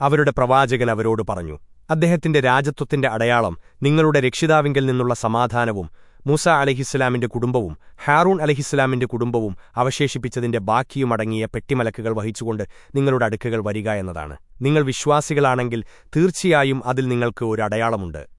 അവരുടെ പ്രവാചകൻ അവരോട് പറഞ്ഞു അദ്ദേഹത്തിന്റെ രാജത്വത്തിന്റെ അടയാളം നിങ്ങളുടെ രക്ഷിതാവിങ്കിൽ നിന്നുള്ള സമാധാനവും മൂസ അലഹിസ്ലാമിന്റെ കുടുംബവും ഹാറൂൺ അലഹിസ്ലാമിന്റെ കുടുംബവും അവശേഷിപ്പിച്ചതിന്റെ ബാക്കിയുമടങ്ങിയ പെട്ടിമലക്കുകൾ വഹിച്ചുകൊണ്ട് നിങ്ങളുടെ അടുക്കുകൾ വരിക എന്നതാണ്. നിങ്ങൾ വിശ്വാസികളാണെങ്കിൽ തീർച്ചയായും അതിൽ നിങ്ങൾക്ക് ഒരു അടയാളമുണ്ട്.